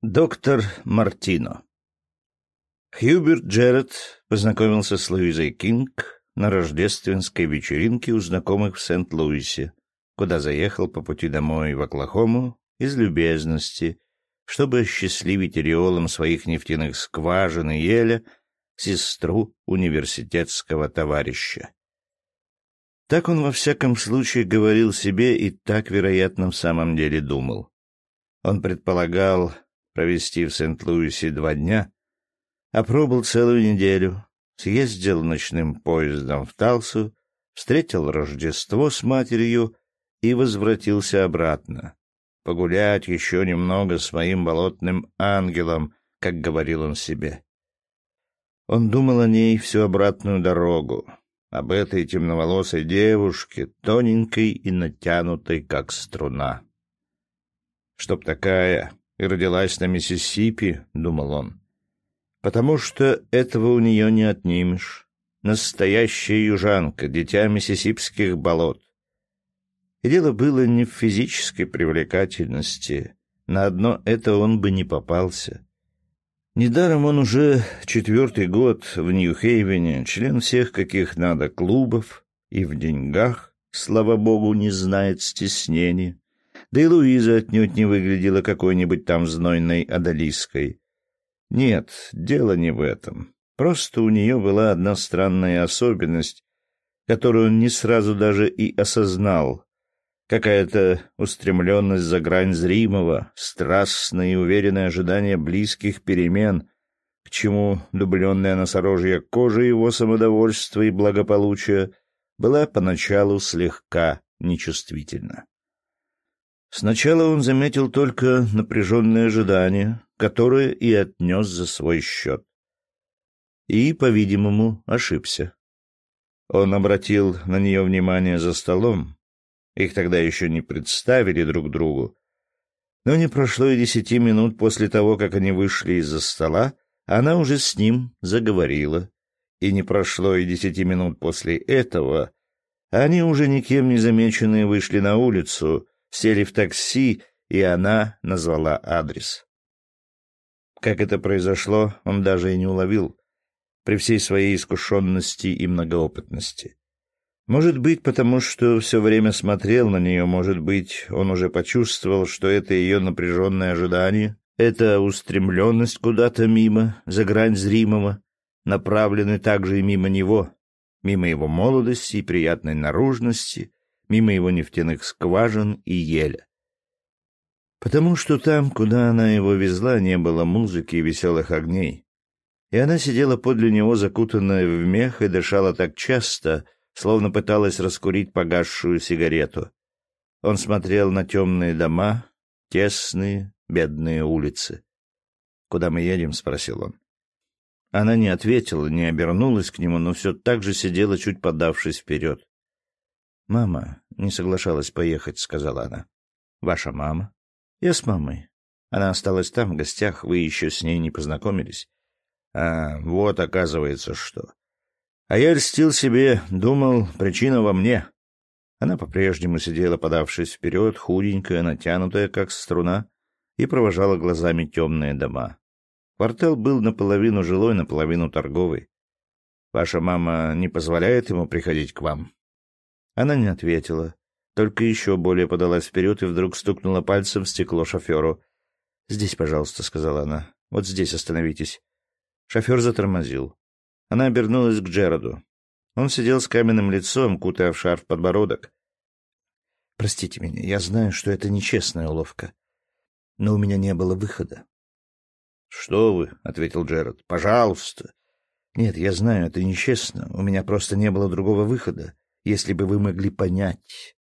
Доктор Мартино Хьюберт Джеррет познакомился с Луизой Кинг на рождественской вечеринке у знакомых в Сент-Луисе, куда заехал по пути домой в Оклахому из любезности, чтобы осчастливить ореолом своих нефтяных скважин и еля сестру университетского товарища. Так он во всяком случае говорил себе и так, вероятно, в самом деле думал. Он предполагал провести в Сент-Луисе два дня, а пробыл целую неделю, съездил ночным поездом в Талсу, встретил Рождество с матерью и возвратился обратно. Погулять еще немного с моим болотным ангелом, как говорил он себе. Он думал о ней всю обратную дорогу, об этой темноволосой девушке, тоненькой и натянутой, как струна. Чтоб такая и родилась на Миссисипи, — думал он. Потому что этого у нее не отнимешь. Настоящая южанка, дитя миссисипских болот. И дело было не в физической привлекательности. На одно это он бы не попался. Недаром он уже четвертый год в Нью-Хейвене, член всех каких надо клубов, и в деньгах, слава богу, не знает стеснения. Да и Луиза отнюдь не выглядела какой-нибудь там знойной одолиской. Нет, дело не в этом. Просто у нее была одна странная особенность, которую он не сразу даже и осознал. Какая-то устремленность за грань зримого, страстное и уверенное ожидание близких перемен, к чему дубленная носорожья кожа его самодовольства и благополучия была поначалу слегка нечувствительна. Сначала он заметил только напряженное ожидание, которое и отнес за свой счет. И, по-видимому, ошибся. Он обратил на нее внимание за столом. Их тогда еще не представили друг другу. Но не прошло и десяти минут после того, как они вышли из-за стола, она уже с ним заговорила. И не прошло и десяти минут после этого, они уже никем не замеченные вышли на улицу, сели в такси, и она назвала адрес. Как это произошло, он даже и не уловил, при всей своей искушенности и многоопытности. Может быть, потому что все время смотрел на нее, может быть, он уже почувствовал, что это ее напряженное ожидание, эта устремленность куда-то мимо, за грань зримого, направлены также и мимо него, мимо его молодости и приятной наружности, мимо его нефтяных скважин и еля. Потому что там, куда она его везла, не было музыки и веселых огней. И она сидела подле него, закутанная в мех, и дышала так часто, словно пыталась раскурить погасшую сигарету. Он смотрел на темные дома, тесные, бедные улицы. «Куда мы едем?» — спросил он. Она не ответила, не обернулась к нему, но все так же сидела, чуть подавшись вперед. «Мама не соглашалась поехать», — сказала она. «Ваша мама?» «Я с мамой. Она осталась там, в гостях. Вы еще с ней не познакомились». «А, вот, оказывается, что. А я льстил себе, думал, причина во мне». Она по-прежнему сидела, подавшись вперед, худенькая, натянутая, как струна, и провожала глазами темные дома. Квартал был наполовину жилой, наполовину торговый. «Ваша мама не позволяет ему приходить к вам?» Она не ответила, только еще более подалась вперед и вдруг стукнула пальцем в стекло шоферу. «Здесь, пожалуйста», — сказала она. «Вот здесь остановитесь». Шофер затормозил. Она обернулась к Джероду. Он сидел с каменным лицом, кутая в шарф подбородок. «Простите меня, я знаю, что это нечестная уловка. Но у меня не было выхода». «Что вы?» — ответил Джерод. «Пожалуйста». «Нет, я знаю, это нечестно. У меня просто не было другого выхода если бы вы могли понять.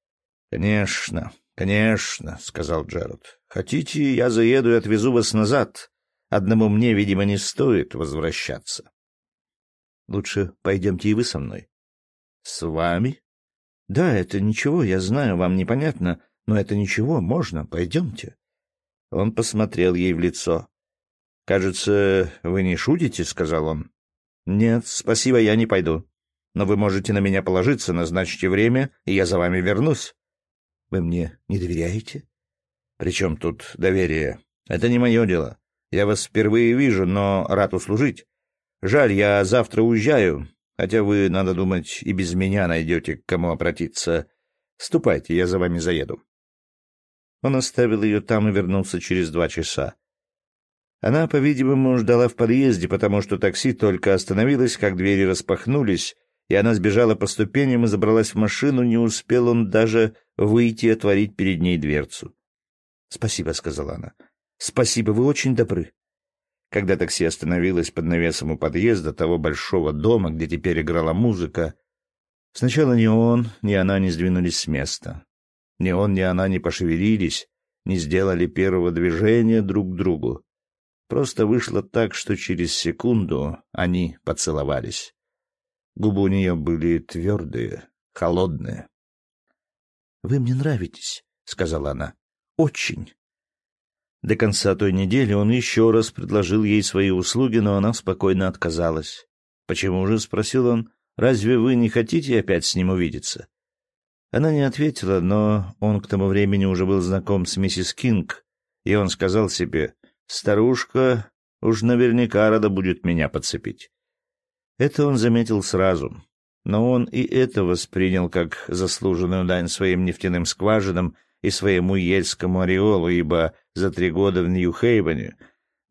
— Конечно, конечно, — сказал Джеред. — Хотите, я заеду и отвезу вас назад. Одному мне, видимо, не стоит возвращаться. — Лучше пойдемте и вы со мной. — С вами? — Да, это ничего, я знаю, вам непонятно, но это ничего, можно, пойдемте. Он посмотрел ей в лицо. — Кажется, вы не шутите, — сказал он. — Нет, спасибо, я не пойду. Но вы можете на меня положиться, назначьте время, и я за вами вернусь. Вы мне не доверяете? Причем тут доверие? Это не мое дело. Я вас впервые вижу, но рад услужить. Жаль, я завтра уезжаю, хотя вы, надо думать, и без меня найдете, к кому обратиться. Ступайте, я за вами заеду. Он оставил ее там и вернулся через два часа. Она, по-видимому, ждала в подъезде, потому что такси только остановилось, как двери распахнулись, и она сбежала по ступеням и забралась в машину, не успел он даже выйти и отворить перед ней дверцу. «Спасибо», — сказала она. «Спасибо, вы очень добры». Когда такси остановилось под навесом у подъезда того большого дома, где теперь играла музыка, сначала ни он, ни она не сдвинулись с места. Ни он, ни она не пошевелились, не сделали первого движения друг к другу. Просто вышло так, что через секунду они поцеловались. Губы у нее были твердые, холодные. — Вы мне нравитесь, — сказала она. — Очень. До конца той недели он еще раз предложил ей свои услуги, но она спокойно отказалась. «Почему же?» — спросил он. «Разве вы не хотите опять с ним увидеться?» Она не ответила, но он к тому времени уже был знаком с миссис Кинг, и он сказал себе, «Старушка уж наверняка рада будет меня подцепить». Это он заметил сразу, но он и это воспринял как заслуженную дань своим нефтяным скважинам и своему ельскому ореолу, ибо за три года в Нью-Хейвене,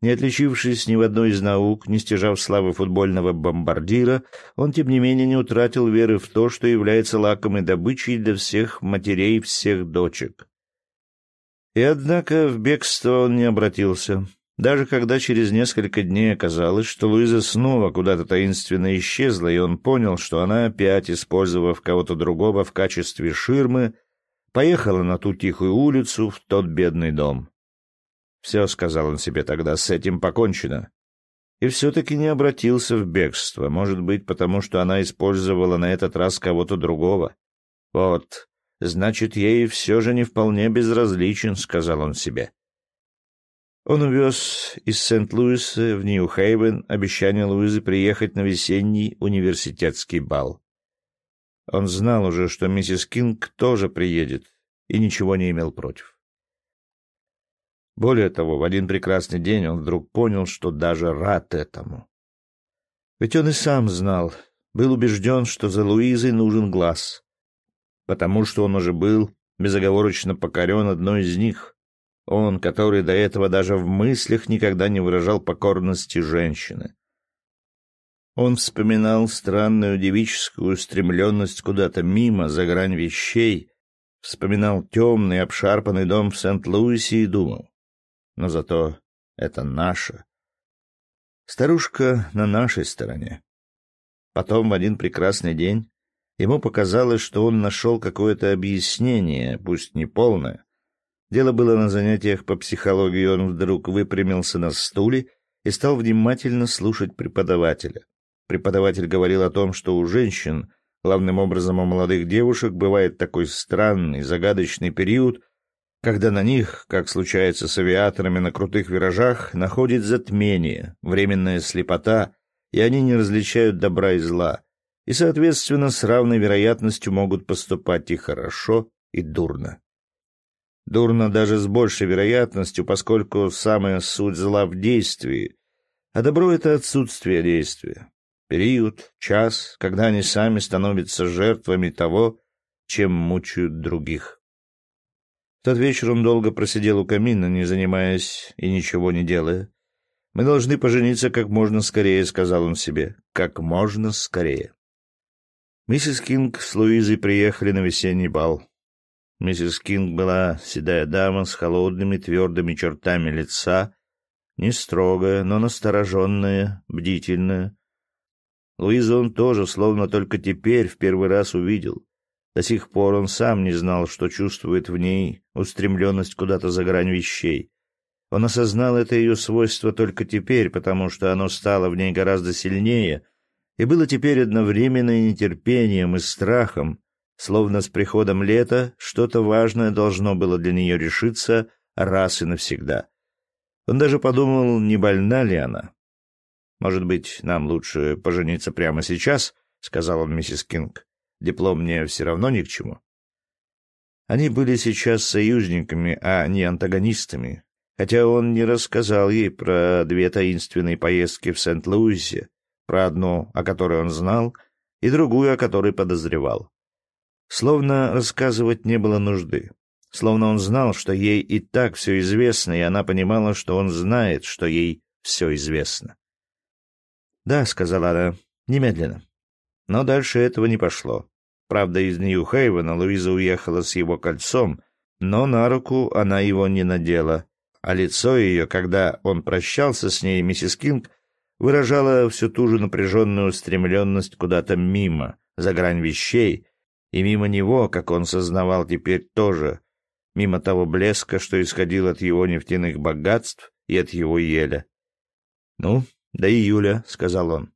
не отличившись ни в одной из наук, не стяжав славы футбольного бомбардира, он, тем не менее, не утратил веры в то, что является лакомой добычей для всех матерей всех дочек. И однако в бегство он не обратился. Даже когда через несколько дней оказалось, что Луиза снова куда-то таинственно исчезла, и он понял, что она опять, использовав кого-то другого в качестве ширмы, поехала на ту тихую улицу, в тот бедный дом. «Все», — сказал он себе тогда, — «с этим покончено». И все-таки не обратился в бегство, может быть, потому что она использовала на этот раз кого-то другого. «Вот, значит, ей все же не вполне безразличен», — сказал он себе. Он увез из Сент-Луиса в Нью-Хейвен обещание Луизы приехать на весенний университетский бал. Он знал уже, что миссис Кинг тоже приедет, и ничего не имел против. Более того, в один прекрасный день он вдруг понял, что даже рад этому. Ведь он и сам знал, был убежден, что за Луизой нужен глаз, потому что он уже был безоговорочно покорен одной из них, он, который до этого даже в мыслях никогда не выражал покорности женщины. Он вспоминал странную девическую устремленность куда-то мимо, за грань вещей, вспоминал темный, обшарпанный дом в Сент-Луисе и думал. Но зато это наше. Старушка на нашей стороне. Потом в один прекрасный день ему показалось, что он нашел какое-то объяснение, пусть не полное, Дело было на занятиях по психологии, он вдруг выпрямился на стуле и стал внимательно слушать преподавателя. Преподаватель говорил о том, что у женщин, главным образом у молодых девушек, бывает такой странный, загадочный период, когда на них, как случается с авиаторами на крутых виражах, находит затмение, временная слепота, и они не различают добра и зла, и, соответственно, с равной вероятностью могут поступать и хорошо, и дурно. Дурно даже с большей вероятностью, поскольку самая суть зла в действии, а добро — это отсутствие действия. Период, час, когда они сами становятся жертвами того, чем мучают других. В тот вечер он долго просидел у камина, не занимаясь и ничего не делая. «Мы должны пожениться как можно скорее», — сказал он себе. «Как можно скорее». Миссис Кинг с Луизой приехали на весенний бал. Миссис Кинг была седая дама с холодными твердыми чертами лица, не строгая, но настороженная, бдительная. Луизу он тоже, словно только теперь, в первый раз увидел. До сих пор он сам не знал, что чувствует в ней устремленность куда-то за грань вещей. Он осознал это ее свойство только теперь, потому что оно стало в ней гораздо сильнее и было теперь одновременно и нетерпением, и страхом, Словно с приходом лета что-то важное должно было для нее решиться раз и навсегда. Он даже подумал, не больна ли она. «Может быть, нам лучше пожениться прямо сейчас?» — сказал он миссис Кинг. «Диплом мне все равно ни к чему». Они были сейчас союзниками, а не антагонистами, хотя он не рассказал ей про две таинственные поездки в Сент-Луисе, про одну, о которой он знал, и другую, о которой подозревал. Словно рассказывать не было нужды. Словно он знал, что ей и так все известно, и она понимала, что он знает, что ей все известно. «Да», — сказала она, — «немедленно». Но дальше этого не пошло. Правда, из Нью-Хейвена Луиза уехала с его кольцом, но на руку она его не надела, а лицо ее, когда он прощался с ней, миссис Кинг, выражало всю ту же напряженную устремленность куда-то мимо, за грань вещей, и мимо него, как он сознавал теперь тоже, мимо того блеска, что исходил от его нефтяных богатств и от его еля. «Ну, до июля», — сказал он.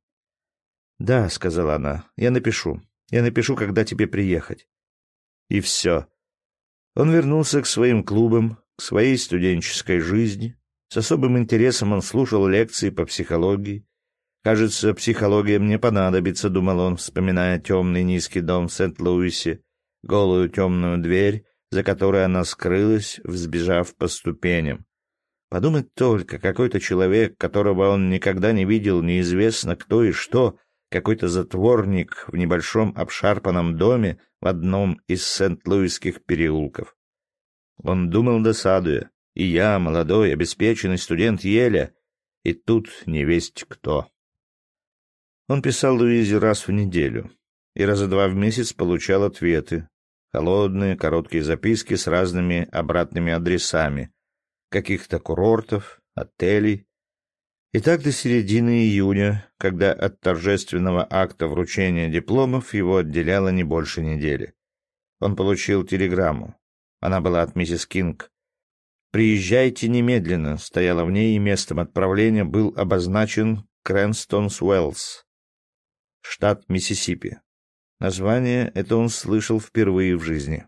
«Да», — сказала она, — «я напишу. Я напишу, когда тебе приехать». И все. Он вернулся к своим клубам, к своей студенческой жизни. С особым интересом он слушал лекции по психологии. «Кажется, психология мне понадобится», — думал он, вспоминая темный низкий дом в Сент-Луисе, голую темную дверь, за которой она скрылась, взбежав по ступеням. Подумать только, какой-то человек, которого он никогда не видел, неизвестно кто и что, какой-то затворник в небольшом обшарпанном доме в одном из Сент-Луисских переулков. Он думал досадуя, и я, молодой, обеспеченный студент Еля, и тут не весть кто. Он писал Луизе раз в неделю, и раза два в месяц получал ответы, холодные, короткие записки с разными обратными адресами, каких-то курортов, отелей, и так до середины июня, когда от торжественного акта вручения дипломов его отделяло не больше недели. Он получил телеграмму. Она была от миссис Кинг. «Приезжайте немедленно», стояло в ней, и местом отправления был обозначен Крэнстонс-Уэллс, штат Миссисипи. Название это он слышал впервые в жизни.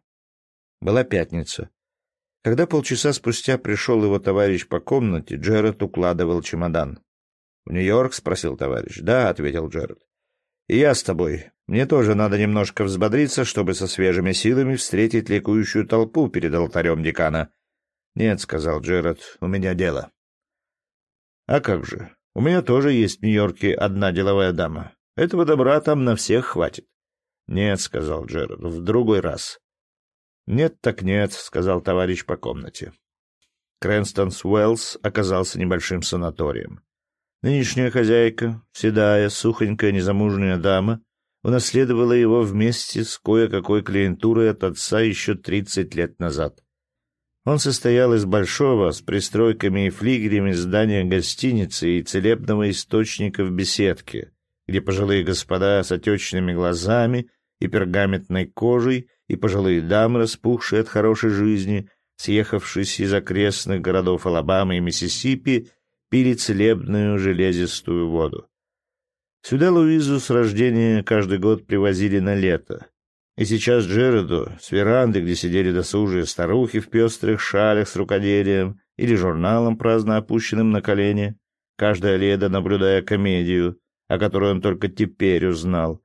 Была пятница. Когда полчаса спустя пришел его товарищ по комнате, Джеред укладывал чемодан. «В Нью-Йорк?» — спросил товарищ. «Да», — ответил Джеред. «И я с тобой. Мне тоже надо немножко взбодриться, чтобы со свежими силами встретить ликующую толпу перед алтарем декана». «Нет», — сказал Джеред, — «у меня дело». «А как же? У меня тоже есть в Нью-Йорке одна деловая дама. Этого добра там на всех хватит». «Нет», — сказал Джеред, — «в другой раз». «Нет так нет», — сказал товарищ по комнате. Крэнстонс Уэллс оказался небольшим санаторием. Нынешняя хозяйка, седая, сухонькая, незамужняя дама, унаследовала его вместе с кое-какой клиентурой от отца еще тридцать лет назад. Он состоял из большого, с пристройками и флигелями здания гостиницы и целебного источника в беседке, где пожилые господа с отечными глазами и пергаментной кожей и пожилые дамы, распухшие от хорошей жизни, съехавшись из окрестных городов Алабамы и Миссисипи, пили целебную железистую воду. Сюда Луизу с рождения каждый год привозили на лето. И сейчас Джереду с веранды, где сидели досужие старухи в пестрых шалях с рукоделием или журналом, праздно опущенным на колени, каждое лето наблюдая комедию, о которой он только теперь узнал,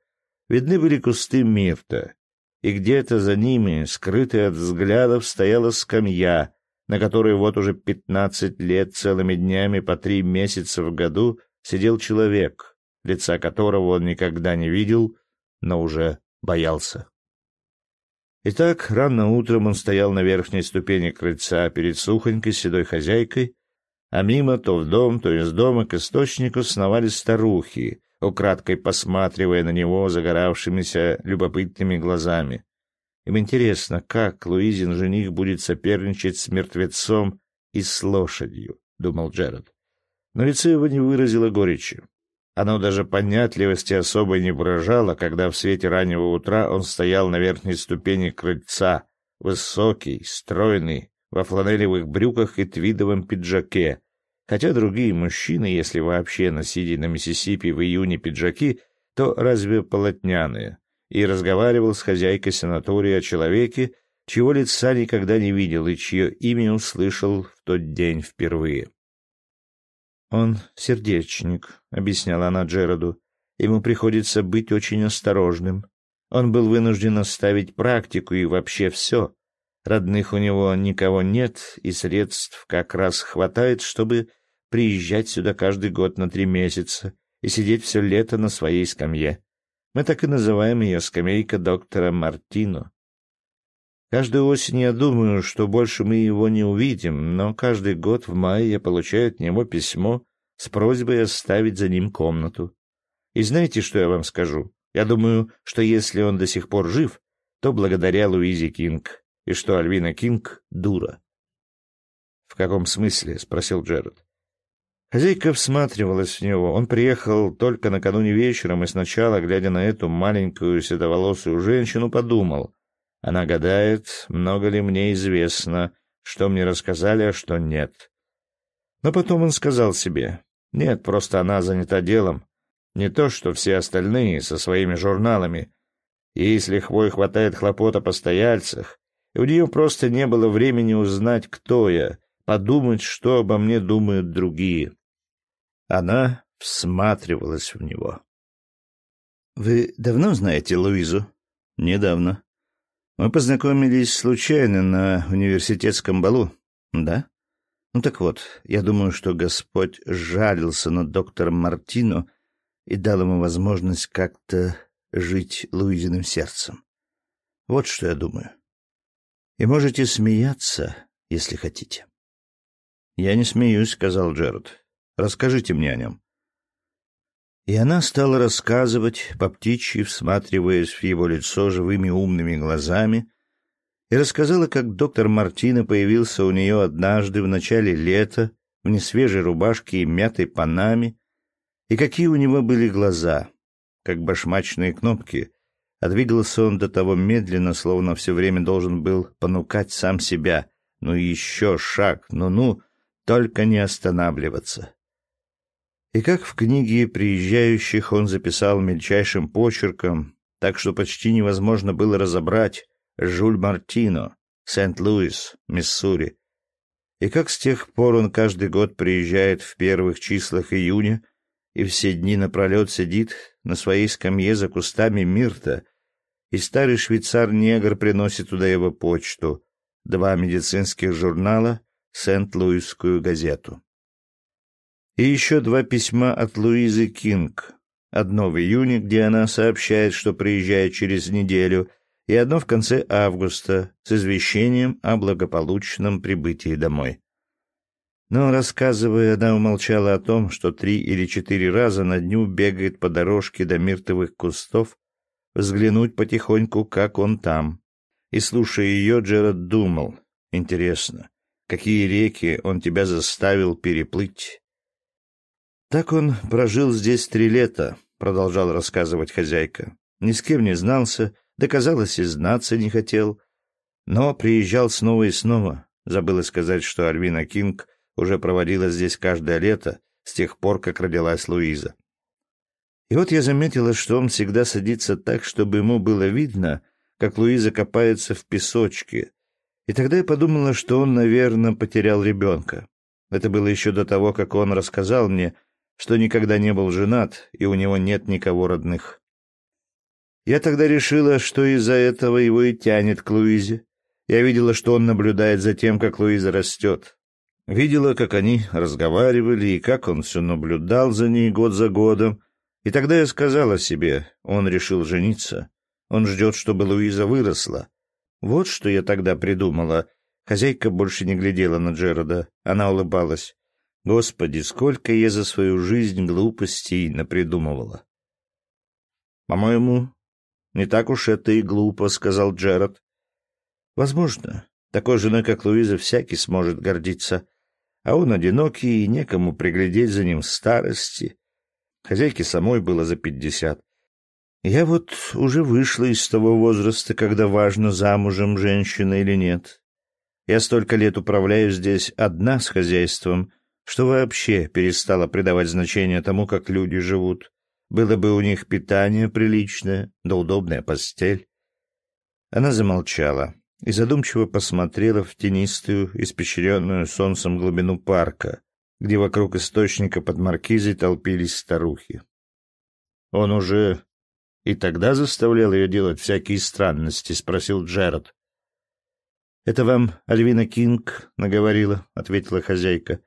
видны были кусты мирта, и где-то за ними, скрытая от взглядов, стояла скамья, на которой вот уже пятнадцать лет целыми днями по три месяца в году сидел человек, лица которого он никогда не видел, но уже боялся. Итак, рано утром он стоял на верхней ступени крыльца перед сухонькой седой хозяйкой, а мимо то в дом, то из дома к источнику сновали старухи, украдкой посматривая на него загоравшимися любопытными глазами. Им интересно, как Луизин жених будет соперничать с мертвецом и с лошадью, — думал Джеред. Но лицо его не выразило горечи. Оно даже понятливости особой не выражало, когда в свете раннего утра он стоял на верхней ступени крыльца, высокий, стройный, во фланелевых брюках и твидовом пиджаке, Хотя другие мужчины, если вообще носили на Миссисипи в июне пиджаки, то разве полотняные, и разговаривал с хозяйкой санатория о человеке, чьего лица никогда не видел и чье имя услышал в тот день впервые. «Он сердечник», — объясняла она Джероду. «Ему приходится быть очень осторожным. Он был вынужден оставить практику и вообще все. Родных у него никого нет, и средств как раз хватает, чтобы приезжать сюда каждый год на три месяца и сидеть все лето на своей скамье. Мы так и называем ее скамейка доктора Мартино. Каждую осень я думаю, что больше мы его не увидим, но каждый год в мае я получаю от него письмо с просьбой оставить за ним комнату. И знаете, что я вам скажу? Я думаю, что если он до сих пор жив, то благодаря Луизе Кинг и что Альвина Кинг — дура. — В каком смысле? — спросил Джеред. Хозяйка всматривалась в него. Он приехал только накануне вечером и сначала, глядя на эту маленькую седоволосую женщину, подумал. Она гадает, много ли мне известно, что мне рассказали, а что нет. Но потом он сказал себе, нет, просто она занята делом. Не то, что все остальные со своими журналами. И если хвой хватает хлопот о постояльцах, и у нее просто не было времени узнать, кто я, подумать, что обо мне думают другие. Она всматривалась в него. «Вы давно знаете Луизу?» «Недавно. Мы познакомились случайно на университетском балу. Да? Ну так вот, я думаю, что Господь жалился над доктором Мартино и дал ему возможность как-то жить Луизиным сердцем. Вот что я думаю. И можете смеяться, если хотите. «Я не смеюсь», — сказал Джеред. «Расскажите мне о нем». И она стала рассказывать, по птичьи всматриваясь в его лицо живыми умными глазами, и рассказала, как доктор Мартина появился у нее однажды в начале лета в несвежей рубашке и мятой панаме, и какие у него были глаза, как башмачные кнопки, а двигался он до того медленно, словно все время должен был понукать сам себя. Ну еще шаг, ну-ну, только не останавливаться. И как в книге приезжающих он записал мельчайшим почерком, так что почти невозможно было разобрать Жюль Мартино, Сент-Луис, Миссури. И как с тех пор он каждый год приезжает в первых числах июня и все дни напролет сидит на своей скамье за кустами мирта, и старый швейцар-негр приносит туда его почту, два медицинских журнала, Сент-Луисскую газету. И еще два письма от Луизы Кинг. Одно в июне, где она сообщает, что приезжает через неделю, и одно в конце августа с извещением о благополучном прибытии домой. Но, рассказывая, она умолчала о том, что три или четыре раза на дню бегает по дорожке до миртовых кустов взглянуть потихоньку, как он там. И, слушая ее, Джеред думал, интересно, какие реки он тебя заставил переплыть? Так он прожил здесь три лета, продолжал рассказывать хозяйка. Ни с кем не знался, да, казалось, и знаться не хотел. Но приезжал снова и снова. Забыла сказать, что Альвина Кинг уже проводила здесь каждое лето, с тех пор, как родилась Луиза. И вот я заметила, что он всегда садится так, чтобы ему было видно, как Луиза копается в песочке. И тогда я подумала, что он, наверное, потерял ребенка. Это было еще до того, как он рассказал мне, что никогда не был женат, и у него нет никого родных. Я тогда решила, что из-за этого его и тянет к Луизе. Я видела, что он наблюдает за тем, как Луиза растет. Видела, как они разговаривали, и как он все наблюдал за ней год за годом, и тогда я сказала себе, он решил жениться. Он ждет, чтобы Луиза выросла. Вот что я тогда придумала. Хозяйка больше не глядела на Джерода. Она улыбалась. Господи, сколько я за свою жизнь глупостей напридумывала. По-моему, не так уж это и глупо, сказал Джерод. Возможно, такой женой, как Луиза, всякий сможет гордиться. А он одинокий, и некому приглядеть за ним старости. Хозяйке самой было за пятьдесят. Я вот уже вышла из того возраста, когда важно, замужем женщина или нет. Я столько лет управляю здесь одна с хозяйством, что вообще перестала придавать значение тому, как люди живут. Было бы у них питание приличное, да удобная постель. Она замолчала и задумчиво посмотрела в тенистую, испещренную солнцем глубину парка, где вокруг источника под маркизой толпились старухи. «Он уже и тогда заставлял ее делать всякие странности?» — спросил Джеред. Это вам Альвина Кинг наговорила, ответила хозяйка.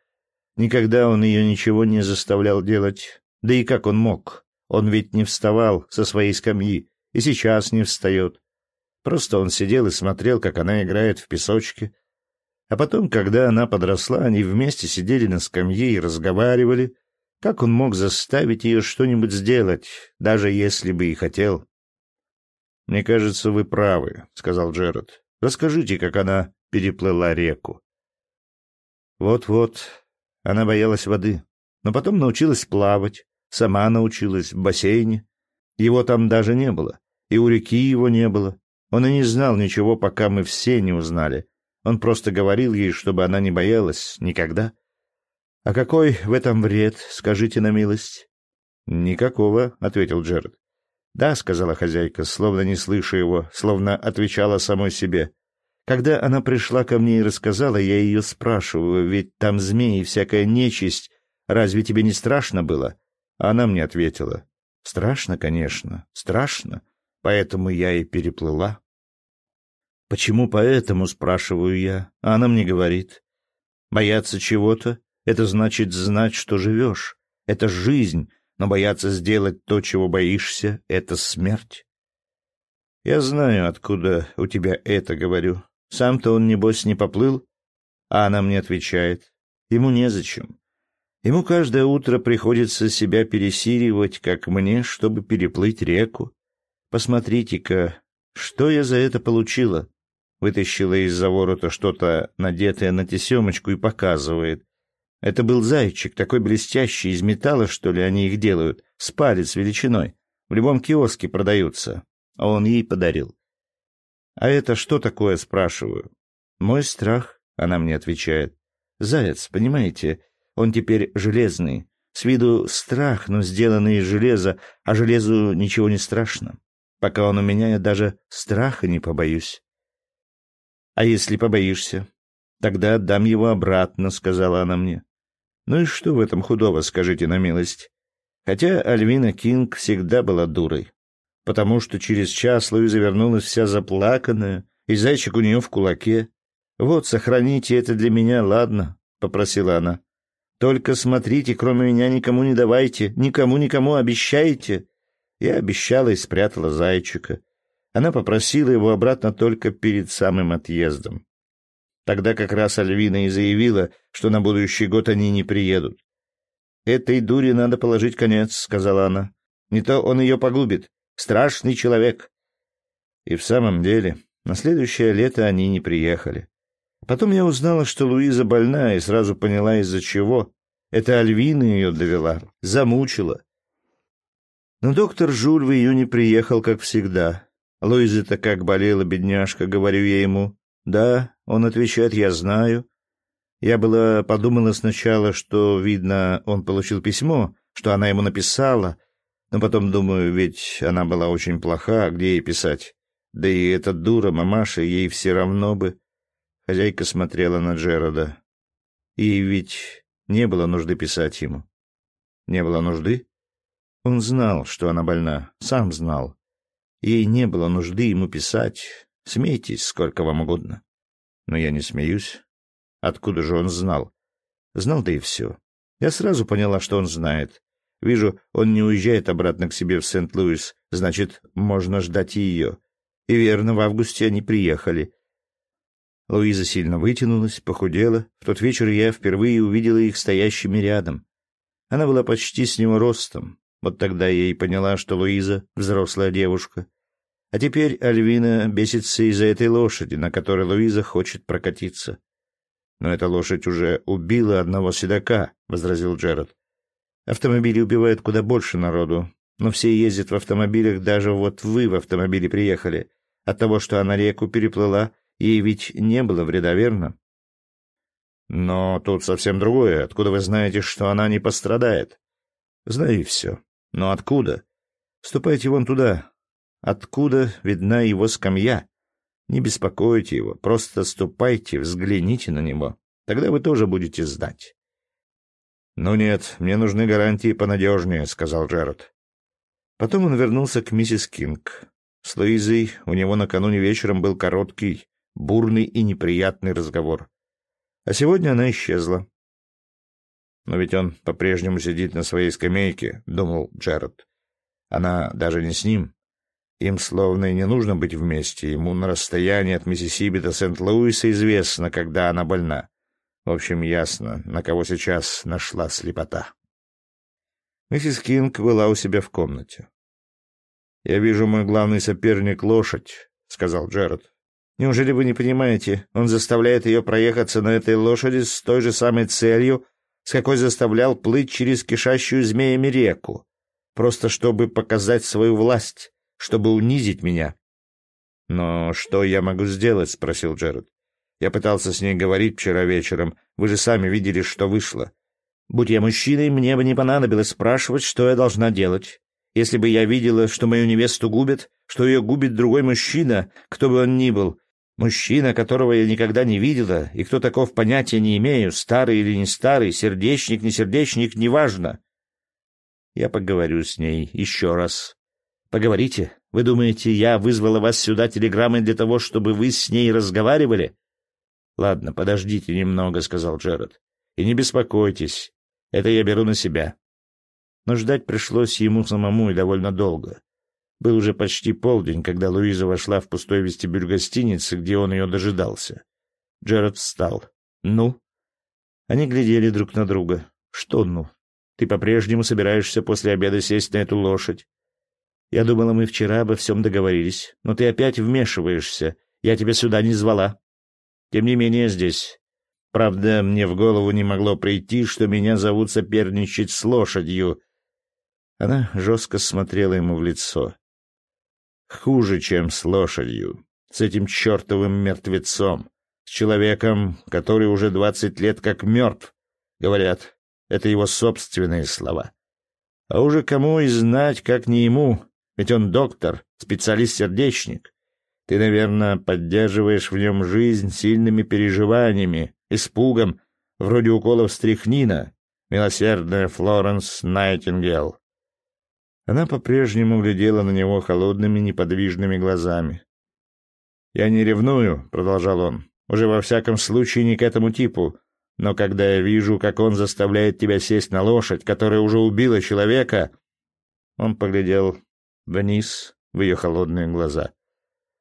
Никогда он ее ничего не заставлял делать. Да и как он мог? Он ведь не вставал со своей скамьи и сейчас не встает. Просто он сидел и смотрел, как она играет в песочке. А потом, когда она подросла, они вместе сидели на скамье и разговаривали. Как он мог заставить ее что-нибудь сделать, даже если бы и хотел? «Мне кажется, вы правы», — сказал Джеред. «Расскажите, как она переплыла реку». Вот-вот, она боялась воды, но потом научилась плавать, сама научилась в бассейне. Его там даже не было, и у реки его не было. Он и не знал ничего, пока мы все не узнали. Он просто говорил ей, чтобы она не боялась никогда. «А какой в этом вред, скажите на милость?» «Никакого», — ответил Джеред. «Да», — сказала хозяйка, словно не слыша его, словно отвечала самой себе. Когда она пришла ко мне и рассказала, я ее спрашиваю, ведь там змеи и всякая нечисть. Разве тебе не страшно было? Она мне ответила. Страшно, конечно, страшно. Поэтому я и переплыла. Почему поэтому, спрашиваю я, она мне говорит. Бояться чего-то — это значит знать, что живешь. Это жизнь, но бояться сделать то, чего боишься, — это смерть. Я знаю, откуда у тебя это говорю. Сам-то он, небось, не поплыл? А она мне отвечает. Ему незачем. Ему каждое утро приходится себя пересиливать, как мне, чтобы переплыть реку. Посмотрите-ка, что я за это получила. Вытащила из-за ворота что-то, надетое на тесемочку, и показывает. Это был зайчик, такой блестящий, из металла, что ли, они их делают, с палец величиной. В любом киоске продаются. А он ей подарил. «А это что такое?» — спрашиваю. «Мой страх», — она мне отвечает. «Заяц, понимаете, он теперь железный. С виду страх, но сделанный из железа, а железу ничего не страшно. Пока он у меня, я даже страха не побоюсь». «А если побоишься?» «Тогда отдам его обратно», — сказала она мне. Ну и что в этом худого, скажите на милость? Хотя Альвина Кинг всегда была дурой. Потому что через час Луиза вернулась вся заплаканная, и зайчик у нее в кулаке. «Вот, сохраните это для меня, ладно?» — попросила она. «Только смотрите, кроме меня никому не давайте, никому-никому обещайте». Я обещала и спрятала зайчика. Она попросила его обратно только перед самым отъездом. Тогда как раз Альвина и заявила, что на будущий год они не приедут. «Этой дуре надо положить конец», — сказала она. «Не то он ее погубит. Страшный человек». И в самом деле, на следующее лето они не приехали. Потом я узнала, что Луиза больна, и сразу поняла, из-за чего. Это Альвина ее довела, замучила. Но доктор Жуль в июне приехал, как всегда. Луиза-то как болела, бедняжка, говорю я ему. Да, он отвечает, я знаю. Я было подумала сначала, что, видно, он получил письмо, что она ему написала, но потом думаю, ведь она была очень плоха, где ей писать? Да и эта дура, мамаша, ей все равно бы. Хозяйка смотрела на Джерода. И ведь не было нужды писать ему. Не было нужды? Он знал, что она больна, сам знал. Ей не было нужды ему писать. Смейтесь сколько вам угодно. Но я не смеюсь. Откуда же он знал? Знал, да и все. Я сразу поняла, что он знает. Вижу, он не уезжает обратно к себе в Сент-Луис, значит, можно ждать ее. И верно, в августе они приехали. Луиза сильно вытянулась, похудела. В тот вечер я впервые увидела их стоящими рядом. Она была почти с него ростом. Вот тогда я и поняла, что Луиза — взрослая девушка. А теперь Альвина бесится из-за этой лошади, на которой Луиза хочет прокатиться. «Но эта лошадь уже убила одного седока», — возразил Джеред. «Автомобили убивают куда больше народу, но все ездят в автомобилях, даже вот вы в автомобиле приехали. От того, что она реку переплыла, ей ведь не было вреда, верно?» «Но тут совсем другое. Откуда вы знаете, что она не пострадает?» «Знаю и все. Но откуда?» «Ступайте вон туда, откуда видна его скамья. Не беспокойте его, просто ступайте, взгляните на него. Тогда вы тоже будете знать. «Ну нет, мне нужны гарантии понадежнее», — сказал Джеред. Потом он вернулся к миссис Кинг. С Луизой у него накануне вечером был короткий, бурный и неприятный разговор. А сегодня она исчезла. «Но ведь он по-прежнему сидит на своей скамейке», — думал Джеред. «Она даже не с ним. Им словно и не нужно быть вместе. Ему на расстоянии от Миссисипи до Сент-Луиса известно, когда она больна. В общем, ясно, на кого сейчас нашла слепота». Миссис Кинг была у себя в комнате. «Я вижу, мой главный соперник — лошадь», — сказал Джеред. «Неужели вы не понимаете, он заставляет ее проехаться на этой лошади с той же самой целью, с какой заставлял плыть через кишащую змеями реку, просто чтобы показать свою власть, чтобы унизить меня». «Но что я могу сделать?» — спросил Джеред. «Я пытался с ней говорить вчера вечером. Вы же сами видели, что вышло. Будь я мужчиной, мне бы не понадобилось спрашивать, что я должна делать. Если бы я видела, что мою невесту губят, что ее губит другой мужчина, кто бы он ни был, мужчина, которого я никогда не видела, и кто таков понятия не имею, старый или не старый, сердечник, не сердечник, неважно. Я поговорю с ней еще раз. Поговорите. Вы думаете, я вызвала вас сюда телеграммой для того, чтобы вы с ней разговаривали? Ладно, подождите немного, сказал Джеред. И не беспокойтесь. Это я беру на себя. Но ждать пришлось ему самому и довольно долго. Был уже почти полдень, когда Луиза вошла в пустой вестибюль гостиницы, где он ее дожидался. Джеред встал. «Ну?» Они глядели друг на друга. «Что «ну?» Ты по-прежнему собираешься после обеда сесть на эту лошадь? Я думала, мы вчера обо всем договорились, но ты опять вмешиваешься. Я тебя сюда не звала. Тем не менее, здесь. Правда, мне в голову не могло прийти, что меня зовут соперничать с лошадью. Она жестко смотрела ему в лицо. Хуже, чем с лошадью, с этим чертовым мертвецом, с человеком, который уже двадцать лет как мертв. Говорят, это его собственные слова. А уже кому и знать, как не ему, ведь он доктор, специалист-сердечник. Ты, наверное, поддерживаешь в нем жизнь сильными переживаниями, испугом, вроде уколов стрихнина, милосердная Флоренс Найтингел. Она по-прежнему глядела на него холодными неподвижными глазами. «Я не ревную», — продолжал он, — «уже во всяком случае не к этому типу, но когда я вижу, как он заставляет тебя сесть на лошадь, которая уже убила человека...» Он поглядел вниз в ее холодные глаза.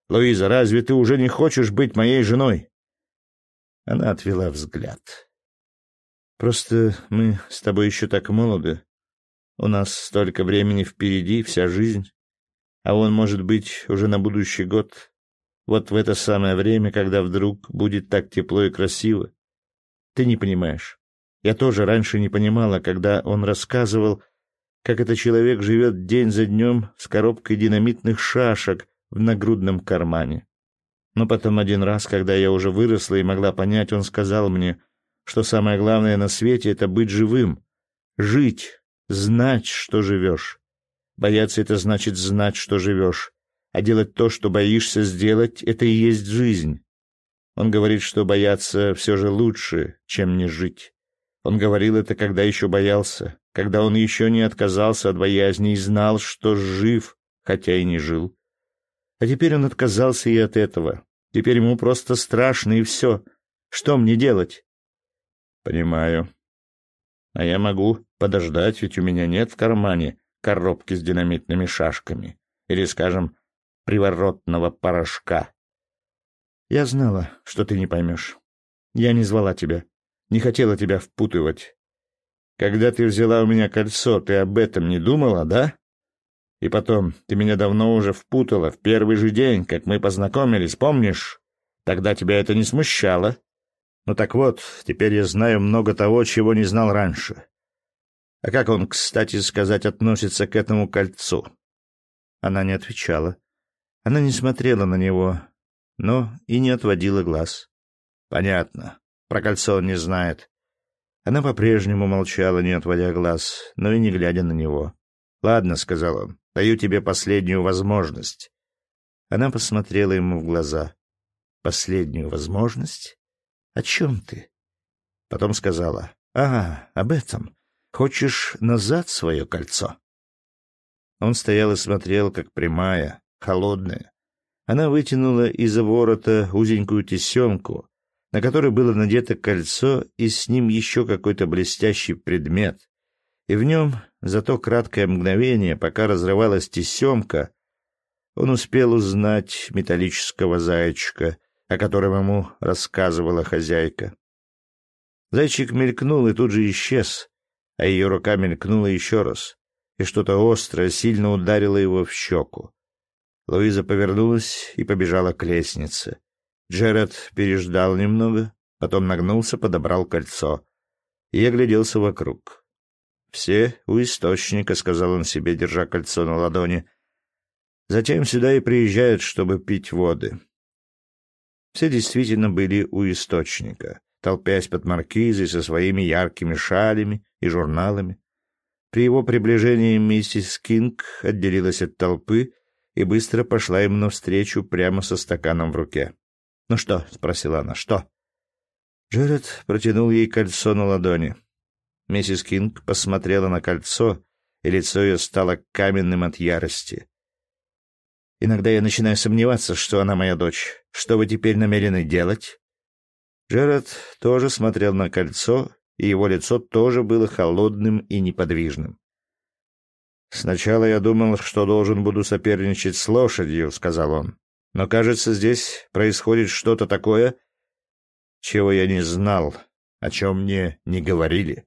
«Луиза, разве ты уже не хочешь быть моей женой?» Она отвела взгляд. «Просто мы с тобой еще так молоды. У нас столько времени впереди, вся жизнь. А он, может быть, уже на будущий год. Вот в это самое время, когда вдруг будет так тепло и красиво. Ты не понимаешь. Я тоже раньше не понимала, когда он рассказывал, как этот человек живет день за днем с коробкой динамитных шашек в нагрудном кармане. Но потом один раз, когда я уже выросла и могла понять, он сказал мне, что самое главное на свете — это быть живым. Жить, знать, что живешь. Бояться — это значит знать, что живешь. А делать то, что боишься сделать, — это и есть жизнь. Он говорит, что бояться все же лучше, чем не жить. Он говорил это, когда еще боялся, когда он еще не отказался от боязни и знал, что жив, хотя и не жил. А теперь он отказался и от этого. Теперь ему просто страшно, и все. Что мне делать? Понимаю. А я могу подождать, ведь у меня нет в кармане коробки с динамитными шашками. Или, скажем, приворотного порошка. Я знала, что ты не поймешь. Я не звала тебя. Не хотела тебя впутывать. Когда ты взяла у меня кольцо, ты об этом не думала, да? И потом, ты меня давно уже впутала в первый же день, как мы познакомились, помнишь? Тогда тебя это не смущало. Ну так вот, теперь я знаю много того, чего не знал раньше. А как он, кстати сказать, относится к этому кольцу? Она не отвечала. Она не смотрела на него, но и не отводила глаз. Понятно. Про кольцо он не знает. Она по-прежнему молчала, не отводя глаз, но и не глядя на него. «Ладно», — сказал он, — «даю тебе последнюю возможность». Она посмотрела ему в глаза. «Последнюю возможность? О чем ты?» Потом сказала, «А, об этом. Хочешь назад свое кольцо?» Он стоял и смотрел, как прямая, холодная, Она вытянула из-за ворота узенькую тесемку, на которой было надето кольцо и с ним еще какой-то блестящий предмет. И в нем, за то краткое мгновение, пока разрывалась тесемка, он успел узнать металлического зайчика, о котором ему рассказывала хозяйка. Зайчик мелькнул и тут же исчез, а ее рука мелькнула еще раз, и что-то острое сильно ударило его в щеку. Луиза повернулась и побежала к лестнице. Джеред переждал немного, потом нагнулся, подобрал кольцо и огляделся вокруг. «Все у источника», — сказал он себе, держа кольцо на ладони. «Затем сюда и приезжают, чтобы пить воды». Все действительно были у источника, толпясь под маркизой со своими яркими шалями и журналами. При его приближении миссис Кинг отделилась от толпы и быстро пошла им навстречу прямо со стаканом в руке. «Ну что?» — спросила она. «Что?» Джеред протянул ей кольцо на ладони. Миссис Кинг посмотрела на кольцо, и лицо ее стало каменным от ярости. «Иногда я начинаю сомневаться, что она моя дочь. Что вы теперь намерены делать?» Джеред тоже смотрел на кольцо, и его лицо тоже было холодным и неподвижным. «Сначала я думал, что должен буду соперничать с лошадью», — сказал он. «Но, кажется, здесь происходит что-то такое, чего я не знал, о чем мне не говорили».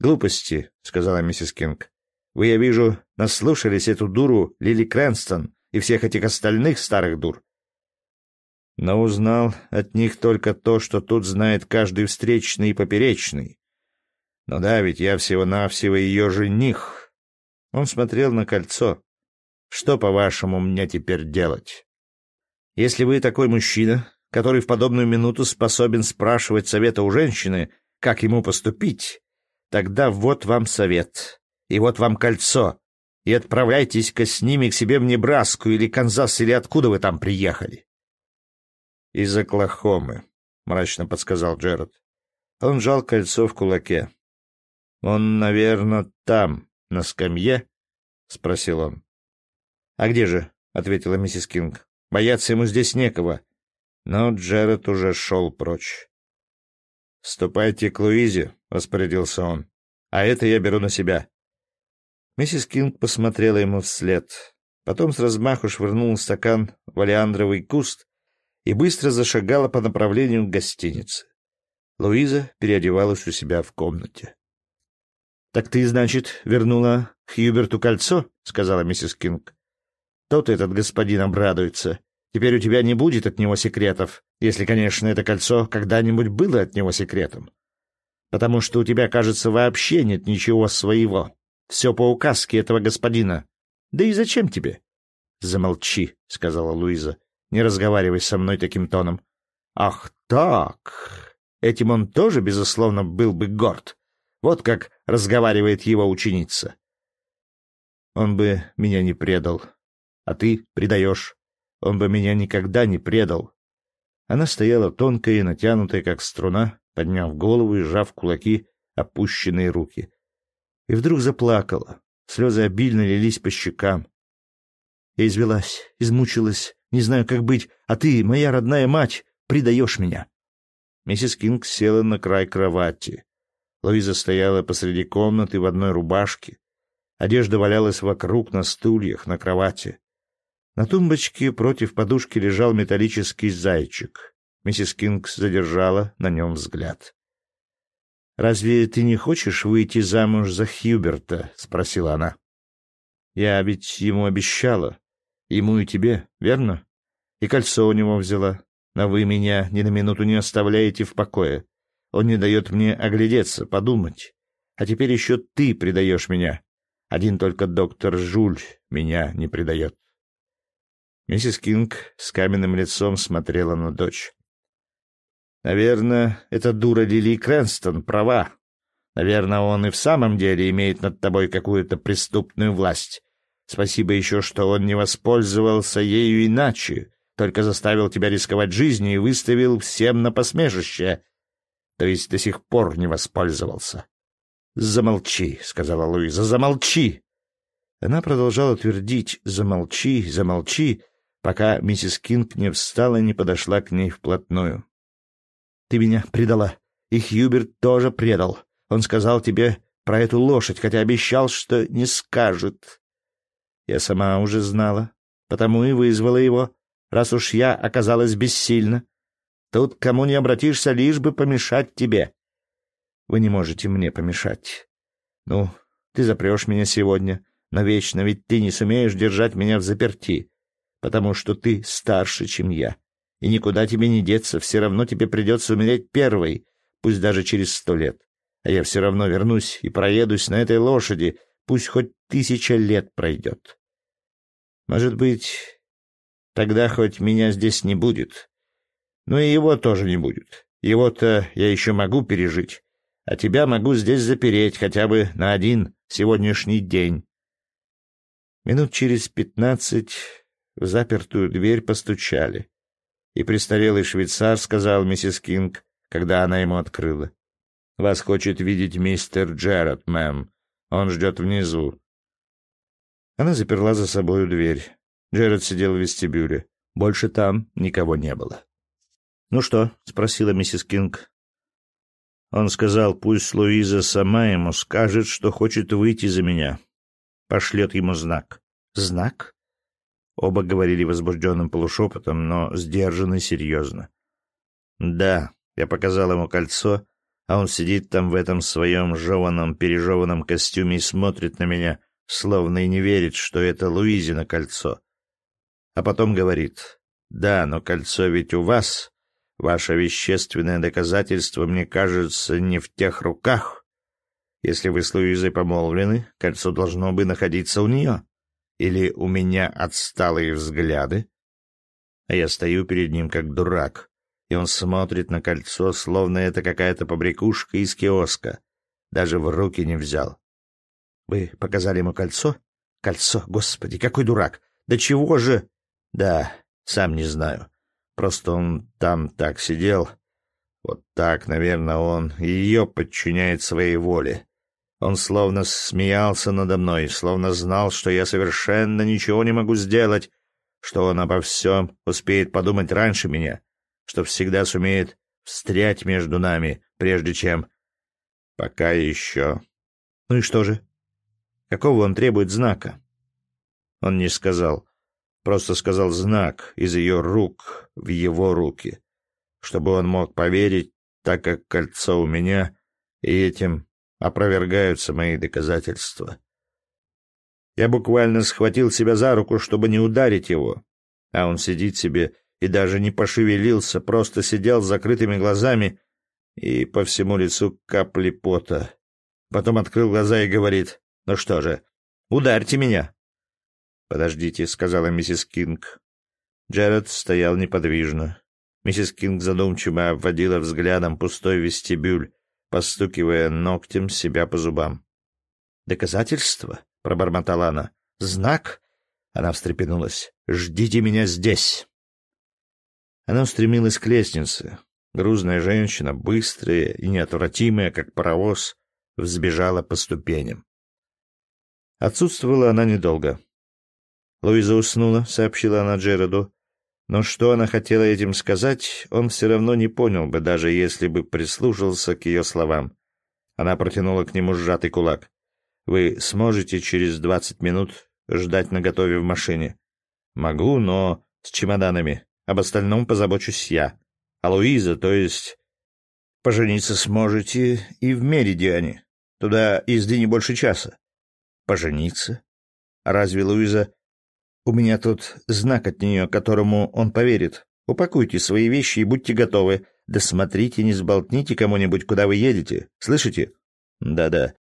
«Глупости», — сказала миссис Кинг. «Вы, я вижу, наслушались эту дуру Лили Крэнстон и всех этих остальных старых дур. Но узнал от них только то, что тут знает каждый встречный и поперечный. Но да, ведь я всего-навсего ее жених». Он смотрел на кольцо. «Что, по-вашему, мне теперь делать? Если вы такой мужчина, который в подобную минуту способен спрашивать совета у женщины, как ему поступить, тогда вот вам совет, и вот вам кольцо, и отправляйтесь-ка с ними к себе в Небраску или Канзас, или откуда вы там приехали». «Из Оклахомы», — мрачно подсказал Джеред. Он жал кольцо в кулаке. «Он, наверное, там, на скамье?» — спросил он. «А где же?» — ответила миссис Кинг. «Бояться ему здесь некого». Но Джеред уже шел прочь. «Ступайте к Луизе», — распорядился он. «А это я беру на себя». Миссис Кинг посмотрела ему вслед. Потом с размаху швырнул стакан в олеандровый куст и быстро зашагала по направлению к гостинице. Луиза переодевалась у себя в комнате. «Так ты, значит, вернула Хьюберту кольцо?» — сказала миссис Кинг. «Тот этот господин обрадуется. Теперь у тебя не будет от него секретов, если, конечно, это кольцо когда-нибудь было от него секретом. Потому что у тебя, кажется, вообще нет ничего своего. Все по указке этого господина. Да и зачем тебе?» «Замолчи», — сказала Луиза. «Не разговаривай со мной таким тоном». «Ах так! Этим он тоже, безусловно, был бы горд. Вот как разговаривает его ученица. Он бы меня не предал. А ты предаешь. Он бы меня никогда не предал. Она стояла тонкая и натянутая, как струна, подняв голову и сжав кулаки опущенные руки. И вдруг заплакала. Слезы обильно лились по щекам. Я извелась, измучилась, не знаю, как быть, а ты, моя родная мать, предаешь меня. Миссис Кинг села на край кровати. Луиза стояла посреди комнаты в одной рубашке. Одежда валялась вокруг на стульях, на кровати. На тумбочке против подушки лежал металлический зайчик. Миссис Кингс задержала на нем взгляд. «Разве ты не хочешь выйти замуж за Хьюберта?» — спросила она. «Я ведь ему обещала. Ему и тебе, верно? И кольцо у него взяла. Но вы меня ни на минуту не оставляете в покое. Он не дает мне оглядеться, подумать. А теперь еще ты предаешь меня. Один только доктор Жуль меня не предает. Миссис Кинг с каменным лицом смотрела на дочь. «Наверное, эта дура Лили Крэнстон права. Наверное, он и в самом деле имеет над тобой какую-то преступную власть. Спасибо еще, что он не воспользовался ею иначе, только заставил тебя рисковать жизнью и выставил всем на посмешище, то есть до сих пор не воспользовался. «Замолчи», — сказала Луиза, — «замолчи». Она продолжала твердить «замолчи, замолчи», пока миссис Кинг не встала и не подошла к ней вплотную. «Ты меня предала, и Хьюберт тоже предал. Он сказал тебе про эту лошадь, хотя обещал, что не скажет. Я сама уже знала, потому и вызвала его, раз уж я оказалась бессильна. Тут кому не обратишься, лишь бы помешать тебе. Вы не можете мне помешать. Ну, ты запрешь меня сегодня, но вечно ведь ты не сумеешь держать меня в заперти, потому что ты старше, чем я. И никуда тебе не деться, все равно тебе придется умереть первой, пусть даже через сто лет. А я все равно вернусь и проедусь на этой лошади, пусть хоть тысяча лет пройдет. Может быть, тогда хоть меня здесь не будет. Но и его тоже не будет. Его-то я еще могу пережить, а тебя могу здесь запереть хотя бы на один сегодняшний день. Минут через пятнадцать в запертую дверь постучали. И престарелый швейцар сказал миссис Кинг, когда она ему открыла. «Вас хочет видеть мистер Джерард, мэм. Он ждет внизу». Она заперла за собою дверь. Джерард сидел в вестибюле. Больше там никого не было. «Ну что?» — спросила миссис Кинг. Он сказал, пусть Луиза сама ему скажет, что хочет выйти за меня. Пошлет ему знак. «Знак?» Оба говорили возбужденным полушепотом, но сдержанно и серьезно. «Да», — я показал ему кольцо, а он сидит там в этом своем жеваном, пережеванном костюме и смотрит на меня, словно и не верит, что это Луизино кольцо. А потом говорит, «Да, но кольцо ведь у вас, Ваше вещественное доказательство, мне кажется, не в тех руках. Если вы с Луизой помолвлены, кольцо должно бы находиться у нее. Или у меня отсталые взгляды? А я стою перед ним как дурак, и он смотрит на кольцо, словно это какая-то побрякушка из киоска. Даже в руки не взял. Вы показали ему кольцо? Кольцо, господи, какой дурак! Да чего же? Да, сам не знаю. Просто он там так сидел. Вот так, наверное, он ее подчиняет своей воле. Он словно смеялся надо мной, словно знал, что я совершенно ничего не могу сделать, что он обо всем успеет подумать раньше меня, что всегда сумеет встрять между нами, прежде чем... Пока еще. Ну и что же? Какого он требует знака? Он не сказал. Просто сказал знак из ее рук в его руки, чтобы он мог поверить, так как кольцо у меня, и этим опровергаются мои доказательства. Я буквально схватил себя за руку, чтобы не ударить его, а он сидит себе и даже не пошевелился, просто сидел с закрытыми глазами и по всему лицу капли пота. Потом открыл глаза и говорит, «Ну что же, ударьте меня». «Подождите», — сказала миссис Кинг. Джеред стоял неподвижно. Миссис Кинг задумчиво обводила взглядом пустой вестибюль, постукивая ногтем себя по зубам. «Доказательство?» — пробормотала она. «Знак?» — она встрепенулась. «Ждите меня здесь!» Она устремилась к лестнице. Грузная женщина, быстрая и неотвратимая, как паровоз, взбежала по ступеням. Отсутствовала она недолго. Луиза уснула, сообщила она Джереду. Но что она хотела этим сказать, он все равно не понял бы, даже если бы прислушался к ее словам. Она протянула к нему сжатый кулак. «Вы сможете через двадцать минут ждать наготове в машине?» «Могу, но с чемоданами. Об остальном позабочусь я. А Луиза, то есть...» «Пожениться сможете и в Меридиане. Туда езды не больше часа». «Пожениться? Разве Луиза у меня тут знак от нее, которому он поверит. Упакуйте свои вещи и будьте готовы. Да смотрите, не сболтните кому-нибудь, куда вы едете. Слышите? Да-да.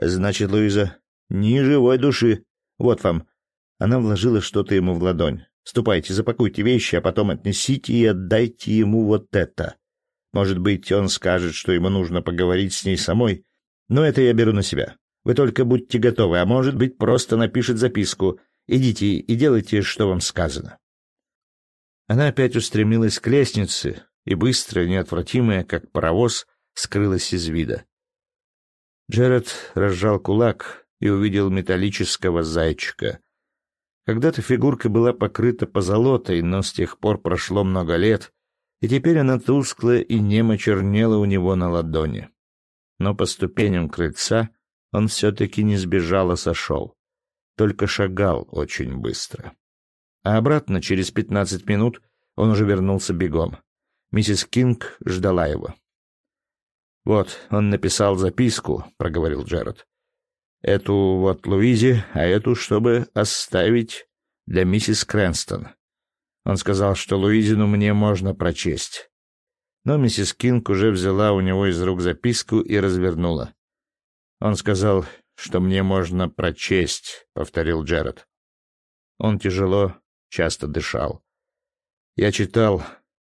Значит, Луиза, ни живой души. Вот вам. Она вложила что-то ему в ладонь. Ступайте, запакуйте вещи, а потом отнесите и отдайте ему вот это. Может быть, он скажет, что ему нужно поговорить с ней самой, но это я беру на себя. Вы только будьте готовы, а может быть, просто напишет записку — Идите и делайте, что вам сказано. Она опять устремилась к лестнице и быстро, неотвратимая, как паровоз, скрылась из вида. Джеред разжал кулак и увидел металлического зайчика. Когда-то фигурка была покрыта позолотой, но с тех пор прошло много лет, и теперь она тусклая и немо чернела у него на ладони. Но по ступеням крыльца он все-таки не сбежал, а сошел. Только шагал очень быстро. А обратно, через пятнадцать минут, он уже вернулся бегом. Миссис Кинг ждала его. «Вот, он написал записку», — проговорил Джеред. «Эту вот Луизе, а эту, чтобы оставить для миссис Крэнстон. Он сказал, что Луизину мне можно прочесть. Но миссис Кинг уже взяла у него из рук записку и развернула. Он сказал, что мне можно прочесть, — повторил Джеред. Он тяжело, часто дышал. Я читал,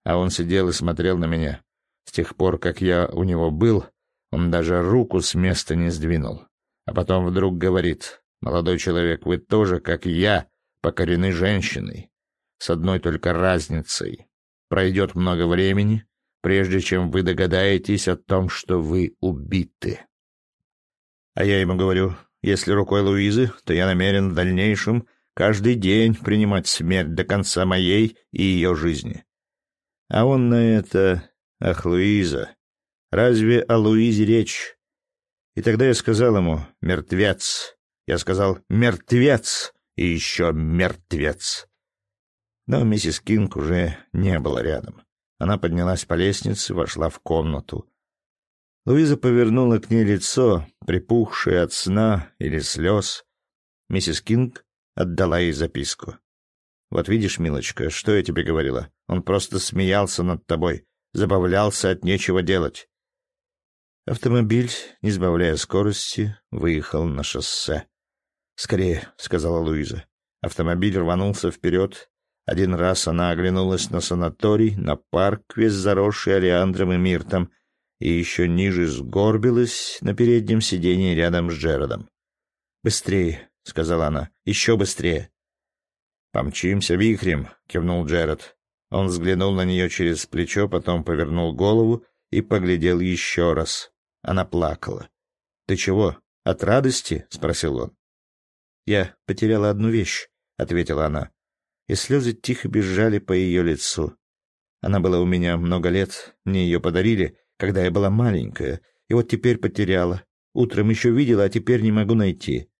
а он сидел и смотрел на меня. С тех пор, как я у него был, он даже руку с места не сдвинул. А потом вдруг говорит, «Молодой человек, вы тоже, как я, покорены женщиной с одной только разницей. Пройдет много времени, прежде чем вы догадаетесь о том, что вы убиты. А я ему говорю, если рукой Луизы, то я намерен в дальнейшем каждый день принимать смерть до конца моей и ее жизни. А он на это... Ах, Луиза! Разве о Луизе речь? И тогда я сказал ему «мертвец». Я сказал «мертвец» и еще «мертвец». Но миссис Кинг уже не было рядом. Она поднялась по лестнице, вошла в комнату. Луиза повернула к ней лицо, припухшее от сна или слез. Миссис Кинг отдала ей записку. «Вот видишь, милочка, что я тебе говорила? Он просто смеялся над тобой, забавлялся от нечего делать». Автомобиль, не сбавляя скорости, выехал на шоссе. «Скорее», — сказала Луиза. Автомобиль рванулся вперед, один раз она оглянулась на санаторий, на парк, весь заросший олеандром и миртом, и еще ниже сгорбилась на переднем сиденье рядом с Джеродом. «Быстрее», — сказала она, — «еще быстрее». «Помчимся вихрем», — кивнул Джеред. Он взглянул на нее через плечо, потом повернул голову и поглядел еще раз. Она плакала. «Ты чего, от радости?» — спросил он. «Я потеряла одну вещь», — ответила она и слезы тихо бежали по ее лицу. Она была у меня много лет, мне ее подарили, когда я была маленькая, и вот теперь потеряла. Утром еще видела, а теперь не могу найти.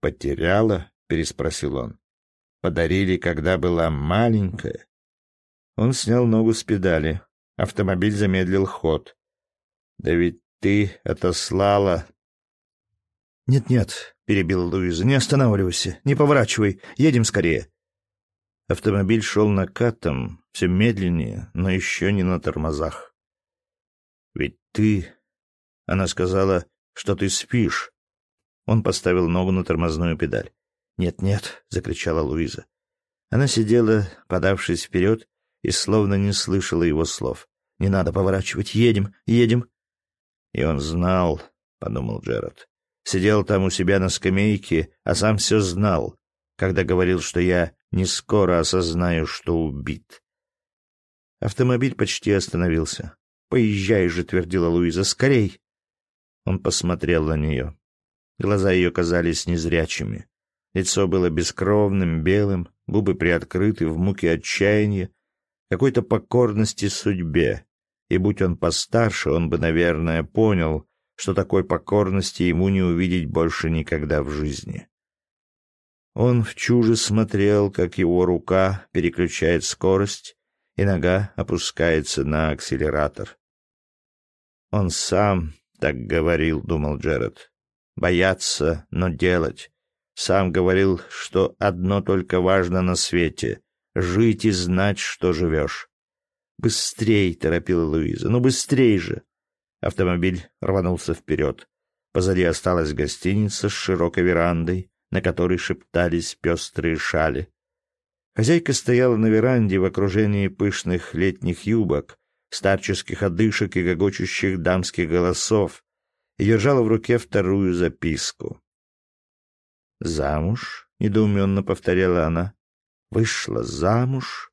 «Потеряла?» — переспросил он. «Подарили, когда была маленькая?» Он снял ногу с педали. Автомобиль замедлил ход. «Да ведь ты отослала...» «Нет-нет», — перебила Луиза, — «не останавливайся, не поворачивай, едем скорее». Автомобиль шел накатом, все медленнее, но еще не на тормозах. «Ведь ты...» Она сказала, что ты спишь. Он поставил ногу на тормозную педаль. «Нет-нет», — закричала Луиза. Она сидела, подавшись вперед, и словно не слышала его слов. «Не надо поворачивать. Едем, едем». И он знал, — подумал Джерард. Сидел там у себя на скамейке, а сам все знал, когда говорил, что я не скоро осознаю, что убит. Автомобиль почти остановился. «Поезжай же», — твердила Луиза, — «скорей». Он посмотрел на нее. Глаза ее казались незрячими. Лицо было бескровным, белым, губы приоткрыты в муке отчаяния, какой-то покорности судьбе. И будь он постарше, он бы, наверное, понял, что такой покорности ему не увидеть больше никогда в жизни. Он в чуже смотрел, как его рука переключает скорость, и нога опускается на акселератор. «Он сам так говорил», — думал Джеред. «Бояться, но делать. Сам говорил, что одно только важно на свете — жить и знать, что живешь». «Быстрей!» — торопила Луиза. «Ну, быстрей же!» Автомобиль рванулся вперед. Позади осталась гостиница с широкой верандой, на которой шептались пестрые шали. Хозяйка стояла на веранде в окружении пышных летних юбок, старческих одышек и гогочущих дамских голосов и держала в руке вторую записку. «Замуж?» — недоуменно повторяла она. «Вышла замуж?»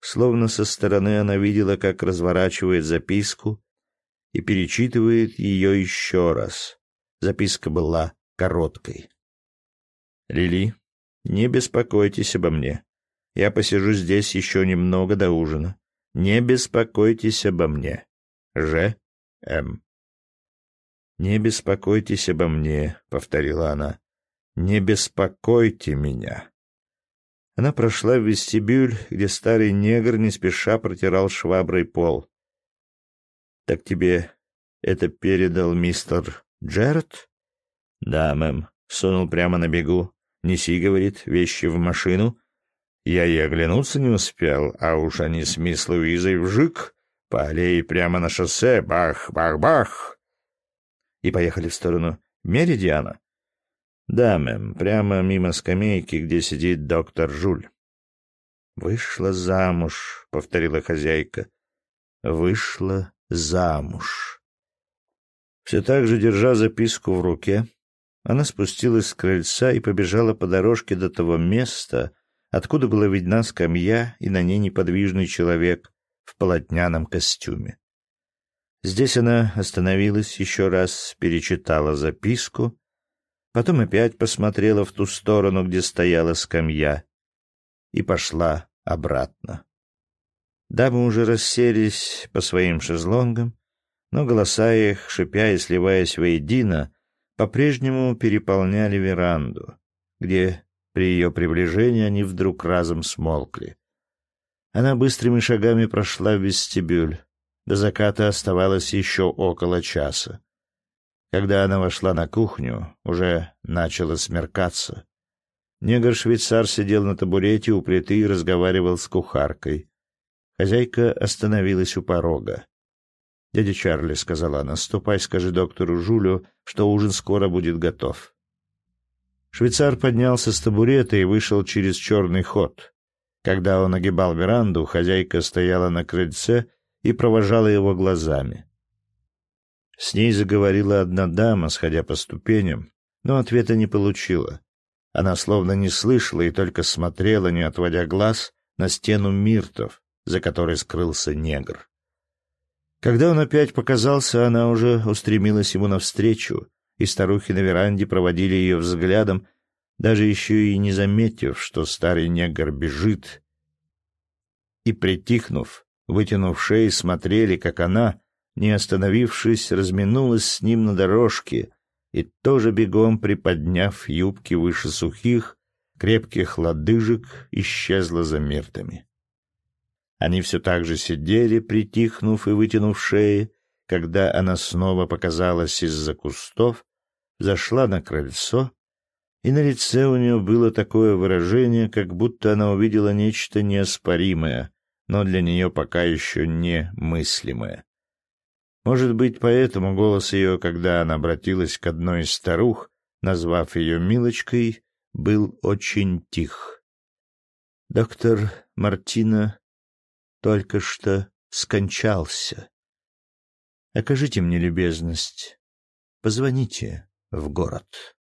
Словно со стороны она видела, как разворачивает записку и перечитывает ее еще раз. Записка была короткой. Лили, Не беспокойтесь обо мне. Я посижу здесь еще немного до ужина. Не беспокойтесь обо мне. Ж. М. «Не беспокойтесь обо мне», — повторила она. «Не беспокойте меня». Она прошла в вестибюль, где старый негр не спеша протирал шваброй пол. «Так тебе это передал мистер Джеред?» «Да, мэм», — сунул прямо на бегу. «Неси, — говорит, — вещи в машину». Я и оглянуться не успел, а уж они с мисс Луизой вжик, по аллее прямо на шоссе, бах-бах-бах. И поехали в сторону Меридиана. Да, мэм, прямо мимо скамейки, где сидит доктор Жуль. «Вышла замуж», — повторила хозяйка. «Вышла замуж». Все так же, держа записку в руке, она спустилась с крыльца и побежала по дорожке до того места, откуда была видна скамья и на ней неподвижный человек в полотняном костюме. Здесь она остановилась еще раз, перечитала записку Потом опять посмотрела в ту сторону, где стояла скамья, и пошла обратно. Дамы уже расселись по своим шезлонгам, но голоса их, шипя и сливаясь воедино, по-прежнему переполняли веранду, где при ее приближении они вдруг разом смолкли. Она быстрыми шагами прошла в вестибюль. До заката оставалось еще около часа. Когда она вошла на кухню, уже начало смеркаться. Негр-швейцар сидел на табурете у плиты и разговаривал с кухаркой. Хозяйка остановилась у порога. «Дядя Чарли», — сказала она, — «ступай, скажи доктору Жулю, что ужин скоро будет готов». Швейцар поднялся с табурета и вышел через черный ход. Когда он огибал веранду, хозяйка стояла на крыльце и провожала его глазами. С ней заговорила одна дама, сходя по ступеням, но ответа не получила. Она словно не слышала и только смотрела, не отводя глаз, на стену миртов, за которой скрылся негр. Когда он опять показался, она уже устремилась ему навстречу, и старухи на веранде проводили ее взглядом, даже еще и не заметив, что старый негр бежит. И, притихнув, вытянув шеи, смотрели, как она, не остановившись, разминулась с ним на дорожке и тоже бегом приподняв юбки выше сухих, крепких лодыжек, исчезла за мертами. Они все так же сидели, притихнув и вытянув шеи, когда она снова показалась из-за кустов, зашла на крыльцо, и на лице у нее было такое выражение, как будто она увидела нечто неоспоримое, но для нее пока еще немыслимое. Может быть, поэтому голос ее, когда она обратилась к одной из старух, назвав ее Милочкой, был очень тих. Доктор Мартина только что скончался. Окажите мне любезность. Позвоните в город.